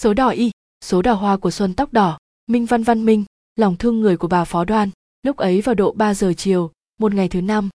số đỏ y, số đào hoa của xuân tóc đỏ, minh văn văn minh, lòng thương người của bà phó đoan, lúc ấy vào độ 3 giờ chiều, một ngày thứ năm.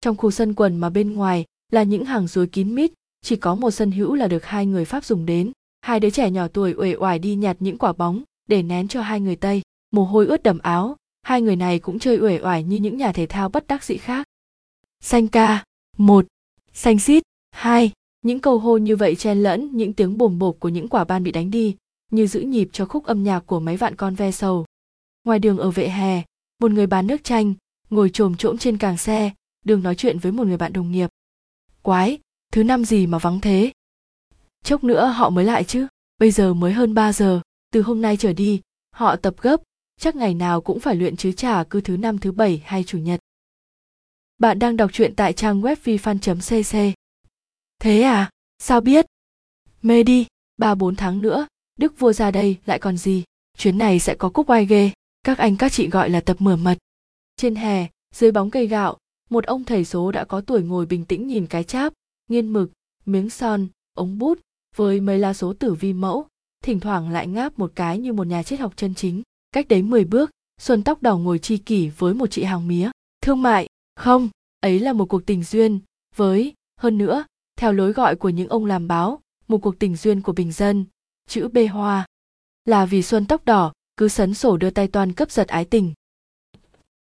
Trong khu sân quần mà bên ngoài là những hàng rối kín mít, chỉ có một sân hữu là được hai người pháp dùng đến. Hai đứa trẻ nhỏ tuổi uể oải đi nhặt những quả bóng để nén cho hai người tây. Mồ hôi ướt đầm áo, hai người này cũng chơi uể oải như những nhà thể thao bất đắc dĩ khác. Xanh ca, một, xanh xít, hai những câu hô như vậy chen lẫn những tiếng bồm bộp của những quả ban bị đánh đi, như giữ nhịp cho khúc âm nhạc của mấy vạn con ve sầu. Ngoài đường ở vệ hè, một người bán nước chanh ngồi trồm trỗm trên càng xe, đường nói chuyện với một người bạn đồng nghiệp. Quái, thứ năm gì mà vắng thế? Chốc nữa họ mới lại chứ, bây giờ mới hơn 3 giờ, từ hôm nay trở đi, họ tập gấp, chắc ngày nào cũng phải luyện chứ chả cứ thứ năm, thứ bảy hay chủ nhật. Bạn đang đọc truyện tại trang web vifan.cc thế à? Sao biết? Mê đi, ba bốn tháng nữa, đức vua ra đây lại còn gì? Chuyến này sẽ có cúc oai ghê. Các anh các chị gọi là tập mửa mật. Trên hè, dưới bóng cây gạo, một ông thầy số đã có tuổi ngồi bình tĩnh nhìn cái cháp, nghiên mực, miếng son, ống bút, với mấy lá số tử vi mẫu, thỉnh thoảng lại ngáp một cái như một nhà triết học chân chính. Cách đấy 10 bước, xuân tóc đỏ ngồi chi kỷ với một chị hàng mía. Thương mại, không, ấy là một cuộc tình duyên, với, hơn nữa theo lối gọi của những ông làm báo, một cuộc tình duyên của bình dân, chữ bê hoa. Là vì xuân tóc đỏ, cứ sấn sổ đưa tay toàn cấp giật ái tình.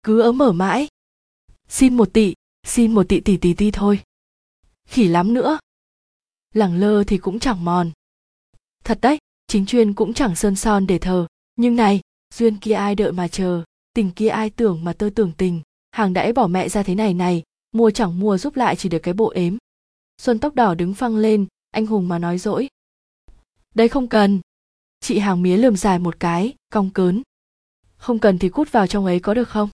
Cứ ớ mở mãi. Xin một tị, xin một tị tỷ tỷ ti thôi. Khỉ lắm nữa. Lẳng lơ thì cũng chẳng mòn. Thật đấy, chính chuyên cũng chẳng sơn son để thờ. Nhưng này, duyên kia ai đợi mà chờ, tình kia ai tưởng mà tơ tưởng tình. Hàng đãi bỏ mẹ ra thế này này, mua chẳng mua giúp lại chỉ được cái bộ ếm xuân tóc đỏ đứng phăng lên, anh hùng mà nói dỗi. Đây không cần. Chị hàng mía lườm dài một cái, cong cớn. Không cần thì cút vào trong ấy có được không?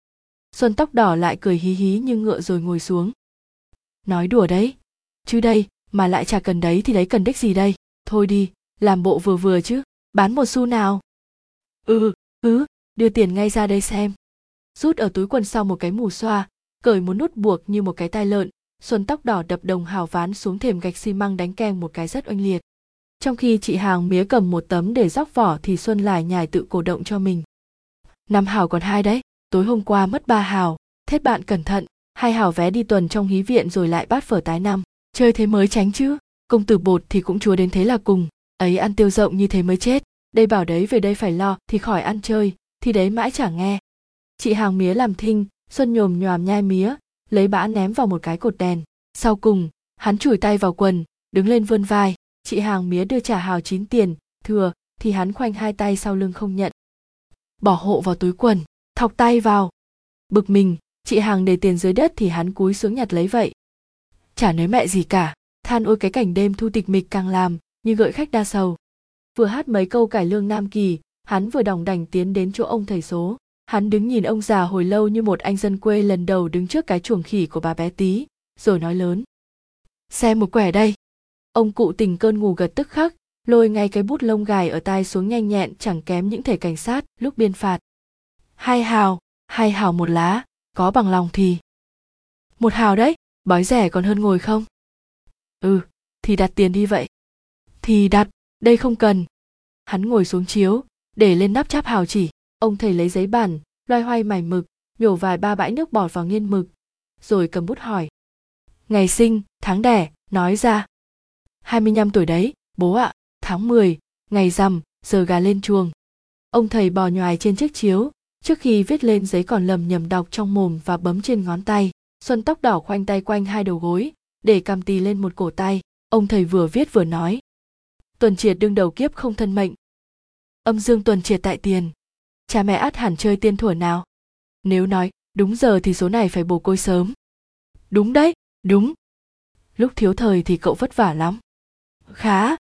Xuân tóc đỏ lại cười hí hí như ngựa rồi ngồi xuống. Nói đùa đấy. Chứ đây, mà lại chả cần đấy thì đấy cần đích gì đây? Thôi đi, làm bộ vừa vừa chứ. Bán một xu nào? Ừ ừ đưa tiền ngay ra đây xem. Rút ở túi quần sau một cái mù xoa, cởi một nút buộc như một cái tai lợn xuân tóc đỏ đập đồng hào ván xuống thềm gạch xi măng đánh keng một cái rất oanh liệt. Trong khi chị hàng mía cầm một tấm để róc vỏ thì xuân lải nhải tự cổ động cho mình. Năm hào còn hai đấy, tối hôm qua mất ba hào. Thết bạn cẩn thận, hai hào vé đi tuần trong hí viện rồi lại bát phở tái năm. Chơi thế mới tránh chứ, công tử bột thì cũng chúa đến thế là cùng. Ấy ăn tiêu rộng như thế mới chết, đây bảo đấy về đây phải lo thì khỏi ăn chơi, thì đấy mãi chả nghe. Chị hàng mía làm thinh, xuân nhồm nhòm nhai mía lấy bã ném vào một cái cột đèn. Sau cùng, hắn chùi tay vào quần, đứng lên vươn vai. Chị hàng mía đưa trả hào chín tiền, thừa, thì hắn khoanh hai tay sau lưng không nhận. Bỏ hộ vào túi quần, thọc tay vào. Bực mình, chị hàng để tiền dưới đất thì hắn cúi xuống nhặt lấy vậy. Chả nói mẹ gì cả, than ôi cái cảnh đêm thu tịch mịch càng làm, như gợi khách đa sầu. Vừa hát mấy câu cải lương nam kỳ, hắn vừa đồng đành tiến đến chỗ ông thầy số hắn đứng nhìn ông già hồi lâu như một anh dân quê lần đầu đứng trước cái chuồng khỉ của bà bé tí, rồi nói lớn. Xem một quẻ đây. Ông cụ tình cơn ngủ gật tức khắc, lôi ngay cái bút lông gài ở tai xuống nhanh nhẹn, chẳng kém những thể cảnh sát, lúc biên phạt. Hai hào hai hào một lá, có bằng lòng thì. Một hào đấy, bói rẻ còn hơn ngồi không? Ừ thì đặt tiền đi vậy. Thì đặt, đây không cần. Hắn ngồi xuống chiếu, để lên nắp cháp hào chỉ ông thầy lấy giấy bản loay hoay mài mực nhổ vài ba bãi nước bọt vào nghiên mực rồi cầm bút hỏi. Ngày sinh tháng đẻ nói ra. 25 tuổi đấy bố ạ tháng 10, ngày rằm giờ gà lên chuồng. Ông thầy bò nhoài trên chiếc chiếu trước khi viết lên giấy còn lầm nhầm đọc trong mồm và bấm trên ngón tay xuân tóc đỏ khoanh tay quanh hai đầu gối để cầm tì lên một cổ tay. Ông thầy vừa viết vừa nói. Tuần triệt đương đầu kiếp không thân mệnh. Âm dương tuần triệt tại tiền cha mẹ ắt hẳn chơi tiên thuở nào? Nếu nói, đúng giờ thì số này phải bồ côi sớm. Đúng đấy, đúng. Lúc thiếu thời thì cậu vất vả lắm. Khá.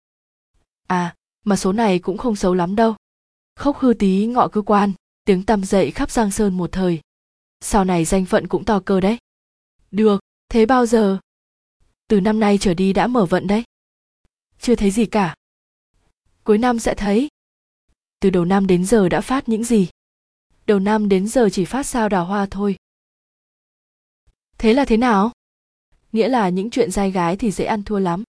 À mà số này cũng không xấu lắm đâu. Khóc hư tí, ngọ cơ quan, tiếng tăm dậy khắp giang sơn một thời. Sau này danh phận cũng to cơ đấy. Được, thế bao giờ? Từ năm nay trở đi đã mở vận đấy. Chưa thấy gì cả. Cuối năm sẽ thấy từ đầu năm đến giờ đã phát những gì? Đầu năm đến giờ chỉ phát sao đào hoa thôi. Thế là thế nào? Nghĩa là những chuyện dai gái thì dễ ăn thua lắm.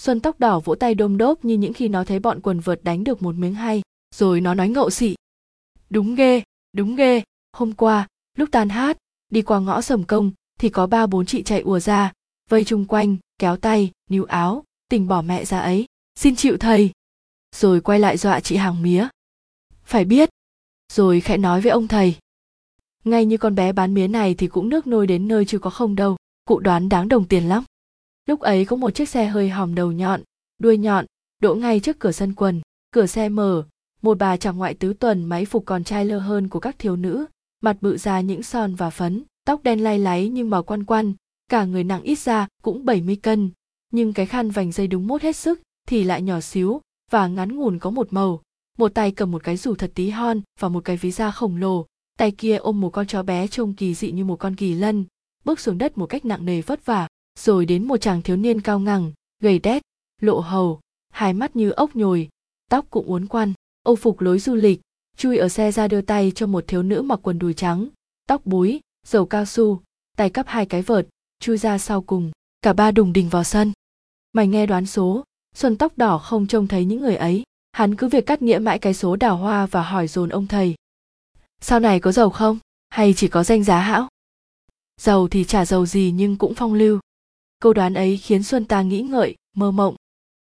Xuân tóc đỏ vỗ tay đôm đốp như những khi nó thấy bọn quần vợt đánh được một miếng hay, rồi nó nói ngậu xị. Đúng ghê đúng ghê. Hôm qua, lúc tan hát, đi qua ngõ sầm công, thì có ba bốn chị chạy ùa ra, vây chung quanh, kéo tay, níu áo, tình bỏ mẹ ra ấy. Xin chịu thầy. Rồi quay lại dọa chị hàng mía phải biết, rồi khẽ nói với ông thầy. Ngay như con bé bán mía này thì cũng nước nôi đến nơi chứ có không đâu, cụ đoán đáng đồng tiền lắm. Lúc ấy có một chiếc xe hơi hòm đầu nhọn, đuôi nhọn, đỗ ngay trước cửa sân quần, cửa xe mở. Một bà chàng ngoại tứ tuần máy phục còn trai lơ hơn của các thiếu nữ, mặt bự ra những son và phấn, tóc đen lay láy nhưng màu quan quan, cả người nặng ít ra cũng 70 cân. Nhưng cái khăn vành dây đúng mốt hết sức thì lại nhỏ xíu và ngắn ngủn có một màu một tay cầm một cái rủ thật tí hon và một cái ví da khổng lồ. Tay kia ôm một con chó bé trông kỳ dị như một con kỳ lân. Bước xuống đất một cách nặng nề vất vả, rồi đến một chàng thiếu niên cao ngẳng, gầy đét, lộ hầu, hai mắt như ốc nhồi, tóc cũng uốn quăn. Âu phục lối du lịch, chui ở xe ra đưa tay cho một thiếu nữ mặc quần đùi trắng, tóc búi, dầu cao su, tay cắp hai cái vợt, chui ra sau cùng, cả ba đùng đình vào sân. Mày nghe đoán số, xuân tóc đỏ không trông thấy những người ấy hắn cứ việc cắt nghĩa mãi cái số đào hoa và hỏi dồn ông thầy. Sau này có giàu không? Hay chỉ có danh giá hão? Giàu thì chả giàu gì nhưng cũng phong lưu. Câu đoán ấy khiến xuân ta nghĩ ngợi, mơ mộng.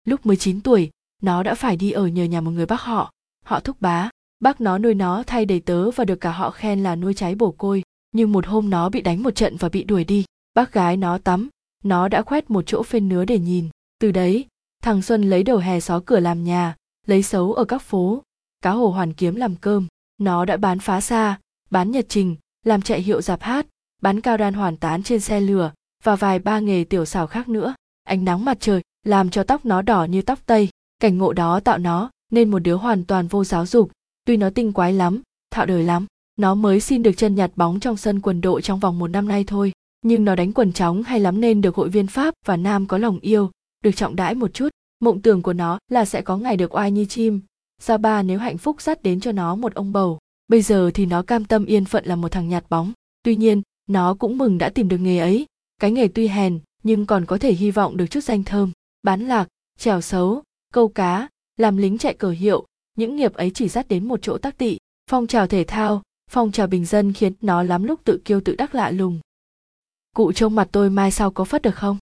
Lúc 19 tuổi, nó đã phải đi ở nhờ nhà một người bác họ. Họ thúc bá. Bác nó nuôi nó thay đầy tớ và được cả họ khen là nuôi trái bổ côi. Nhưng một hôm nó bị đánh một trận và bị đuổi đi. Bác gái nó tắm. Nó đã khoét một chỗ phên nứa để nhìn. Từ đấy, thằng xuân lấy đầu hè xó cửa làm nhà lấy xấu ở các phố. Cá hồ hoàn kiếm làm cơm. Nó đã bán phá xa, bán nhật trình, làm chạy hiệu dạp hát, bán cao đan hoàn tán trên xe lửa và vài ba nghề tiểu xảo khác nữa. Ánh nắng mặt trời làm cho tóc nó đỏ như tóc tây. Cảnh ngộ đó tạo nó nên một đứa hoàn toàn vô giáo dục. Tuy nó tinh quái lắm, thạo đời lắm, nó mới xin được chân nhặt bóng trong sân quần đội trong vòng một năm nay thôi. Nhưng nó đánh quần chóng hay lắm nên được hội viên pháp và nam có lòng yêu, được trọng đãi một chút mộng tưởng của nó là sẽ có ngày được oai như chim. Ra ba nếu hạnh phúc dắt đến cho nó một ông bầu? Bây giờ thì nó cam tâm yên phận là một thằng nhạt bóng. Tuy nhiên, nó cũng mừng đã tìm được nghề ấy. Cái nghề tuy hèn, nhưng còn có thể hy vọng được chút danh thơm. Bán lạc, trèo xấu câu cá, làm lính chạy cờ hiệu, những nghiệp ấy chỉ dắt đến một chỗ tác tị phong trào thể thao, phong trào bình dân khiến nó lắm lúc tự kiêu tự đắc lạ lùng. Cụ trông mặt tôi mai sau có phất được không?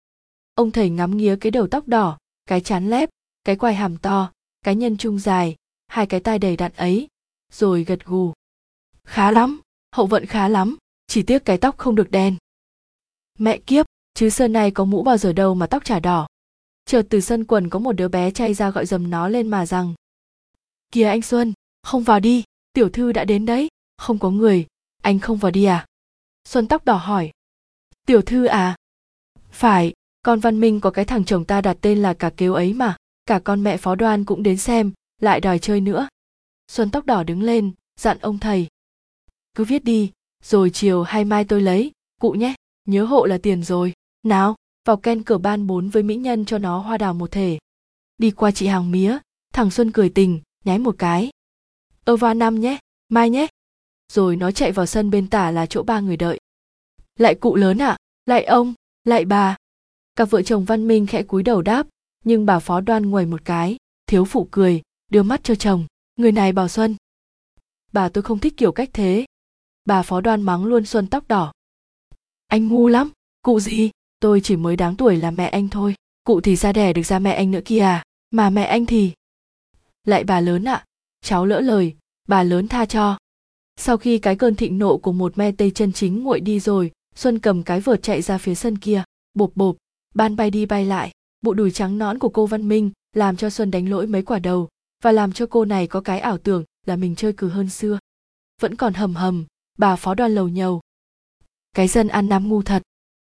Ông thầy ngắm nghía cái đầu tóc đỏ cái chán lép, cái quai hàm to, cái nhân trung dài, hai cái tai đầy đặn ấy, rồi gật gù. Khá lắm, hậu vận khá lắm, chỉ tiếc cái tóc không được đen. Mẹ kiếp, chứ sơn này có mũ bao giờ đâu mà tóc chả đỏ. Chợt từ sân quần có một đứa bé chay ra gọi dầm nó lên mà rằng, kìa anh xuân, không vào đi, tiểu thư đã đến đấy, không có người, anh không vào đi à? Xuân tóc đỏ hỏi, tiểu thư à? Phải con văn minh có cái thằng chồng ta đặt tên là cả kêu ấy mà. Cả con mẹ phó đoan cũng đến xem, lại đòi chơi nữa. Xuân tóc đỏ đứng lên, dặn ông thầy. Cứ viết đi, rồi chiều hay mai tôi lấy, cụ nhé, nhớ hộ là tiền rồi. Nào, vào ken cửa ban bốn với mỹ nhân cho nó hoa đào một thể. Đi qua chị hàng mía, thằng xuân cười tình nháy một cái. Ơ va năm nhé, mai nhé. Rồi nó chạy vào sân bên tả là chỗ ba người đợi. Lại cụ lớn ạ à? lại ông, lại bà cặp vợ chồng văn minh khẽ cúi đầu đáp nhưng bà phó đoan nguầy một cái thiếu phụ cười đưa mắt cho chồng người này bảo xuân. Bà tôi không thích kiểu cách thế. Bà phó đoan mắng luôn xuân tóc đỏ. Anh ngu lắm cụ gì? Tôi chỉ mới đáng tuổi là mẹ anh thôi cụ thì ra đẻ được ra mẹ anh nữa kìa à mà mẹ anh thì lại bà lớn ạ à, cháu lỡ lời bà lớn tha cho. Sau khi cái cơn thịnh nộ của một me tây chân chính nguội đi rồi xuân cầm cái vợt chạy ra phía sân kia bộp bộp ban bay đi bay lại, bộ đùi trắng nõn của cô văn minh làm cho xuân đánh lỗi mấy quả đầu và làm cho cô này có cái ảo tưởng là mình chơi cừ hơn xưa. Vẫn còn hầm hầm, bà phó đoàn lầu nhầu. Cái dân ăn nắm ngu thật.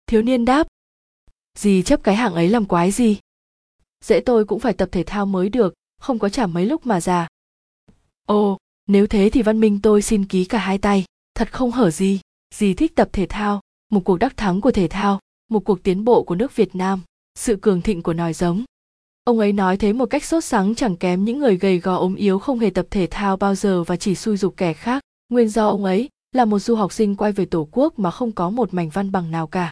Thiếu niên đáp. Gì chấp cái hạng ấy làm quái gì? Dễ tôi cũng phải tập thể thao mới được, không có chả mấy lúc mà già. Ồ, nếu thế thì văn minh tôi xin ký cả hai tay. Thật không hở gì. Gì thích tập thể thao, một cuộc đắc thắng của thể thao một cuộc tiến bộ của nước việt nam, sự cường thịnh của nòi giống. Ông ấy nói thế một cách sốt sắng chẳng kém những người gầy gò ốm yếu không hề tập thể thao bao giờ và chỉ xui dục kẻ khác. Nguyên do ông ấy là một du học sinh quay về tổ quốc mà không có một mảnh văn bằng nào cả.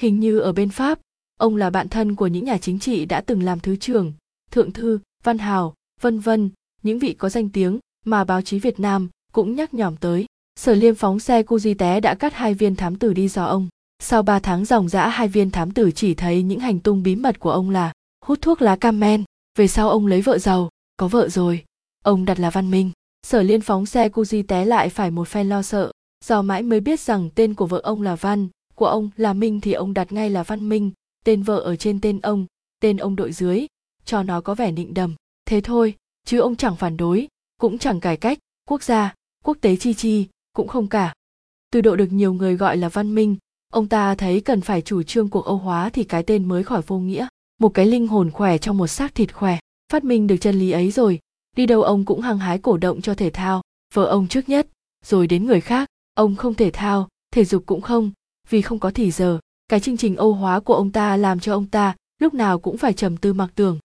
Hình như ở bên pháp, ông là bạn thân của những nhà chính trị đã từng làm thứ trưởng, thượng thư, văn hào, vân vân, những vị có danh tiếng mà báo chí việt nam cũng nhắc nhỏm tới. Sở liêm phóng xe cu di té đã cắt hai viên thám tử đi dò ông sau ba tháng dòng dã, hai viên thám tử chỉ thấy những hành tung bí mật của ông là hút thuốc lá cam men. Về sau ông lấy vợ giàu, có vợ rồi. Ông đặt là văn minh. Sở liên phóng xe cu di té lại phải một phen lo sợ. Do mãi mới biết rằng tên của vợ ông là văn của ông là minh thì ông đặt ngay là văn minh, tên vợ ở trên tên ông tên ông đội dưới. Cho nó có vẻ nịnh đầm. Thế thôi, chứ ông chẳng phản đối, cũng chẳng cải cách. Quốc gia, quốc tế chi chi, cũng không cả. Từ độ được nhiều người gọi là văn minh ông ta thấy cần phải chủ trương cuộc âu hóa thì cái tên mới khỏi vô nghĩa. Một cái linh hồn khỏe trong một xác thịt khỏe. Phát minh được chân lý ấy rồi. Đi đâu ông cũng hăng hái cổ động cho thể thao. Vợ ông trước nhất. Rồi đến người khác. Ông không thể thao, thể dục cũng không. Vì không có thì giờ, cái chương trình âu hóa của ông ta làm cho ông ta lúc nào cũng phải trầm tư mặc tưởng.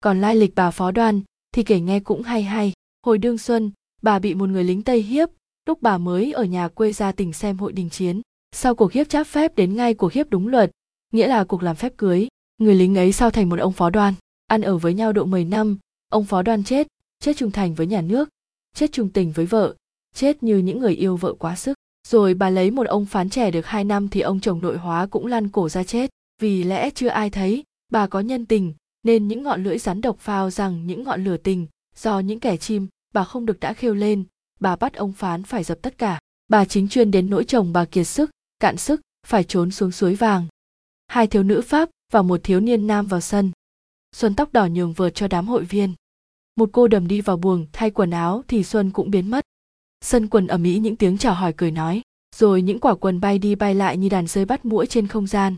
Còn lai lịch bà phó đoan thì kể nghe cũng hay hay. Hồi đương xuân, bà bị một người lính tây hiếp. Lúc bà mới ở nhà quê ra tỉnh xem hội đình chiến sau cuộc hiếp cháp phép đến ngay cuộc hiếp đúng luật, nghĩa là cuộc làm phép cưới, người lính ấy sau thành một ông phó đoan, ăn ở với nhau độ 10 năm, ông phó đoan chết chết trung thành với nhà nước, chết trung tình với vợ, chết như những người yêu vợ quá sức. Rồi bà lấy một ông phán trẻ được hai năm thì ông chồng nội hóa cũng lăn cổ ra chết. Vì lẽ chưa ai thấy, bà có nhân tình, nên những ngọn lưỡi rắn độc phao rằng những ngọn lửa tình, do những kẻ chim, bà không được đã khêu lên, bà bắt ông phán phải dập tất cả. Bà chính chuyên đến nỗi chồng bà kiệt sức cạn sức, phải trốn xuống suối vàng. Hai thiếu nữ pháp và một thiếu niên nam vào sân. Xuân tóc đỏ nhường vợt cho đám hội viên. Một cô đầm đi vào buồng, thay quần áo thì xuân cũng biến mất. Sân quần ầm ĩ những tiếng chào hỏi cười nói, rồi những quả quần bay đi bay lại như đàn rơi bắt mũi trên không gian.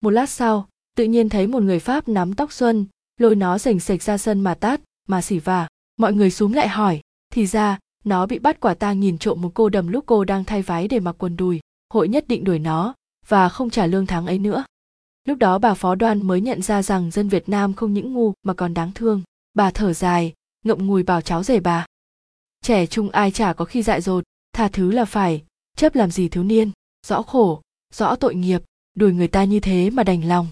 Một lát sau, tự nhiên thấy một người pháp nắm tóc xuân, lôi nó rành sạch ra sân mà tát, mà xỉ vả. Mọi người xúm lại hỏi, thì ra, nó bị bắt quả tang nhìn trộm một cô đầm lúc cô đang thay váy để mặc quần đùi hội nhất định đuổi nó và không trả lương tháng ấy nữa. Lúc đó bà phó đoan mới nhận ra rằng dân việt nam không những ngu mà còn đáng thương. Bà thở dài, ngậm ngùi bảo cháu rể bà, trẻ trung ai chả có khi dại dột, tha thứ là phải, chấp làm gì thiếu niên, rõ khổ, rõ tội nghiệp, đuổi người ta như thế mà đành lòng.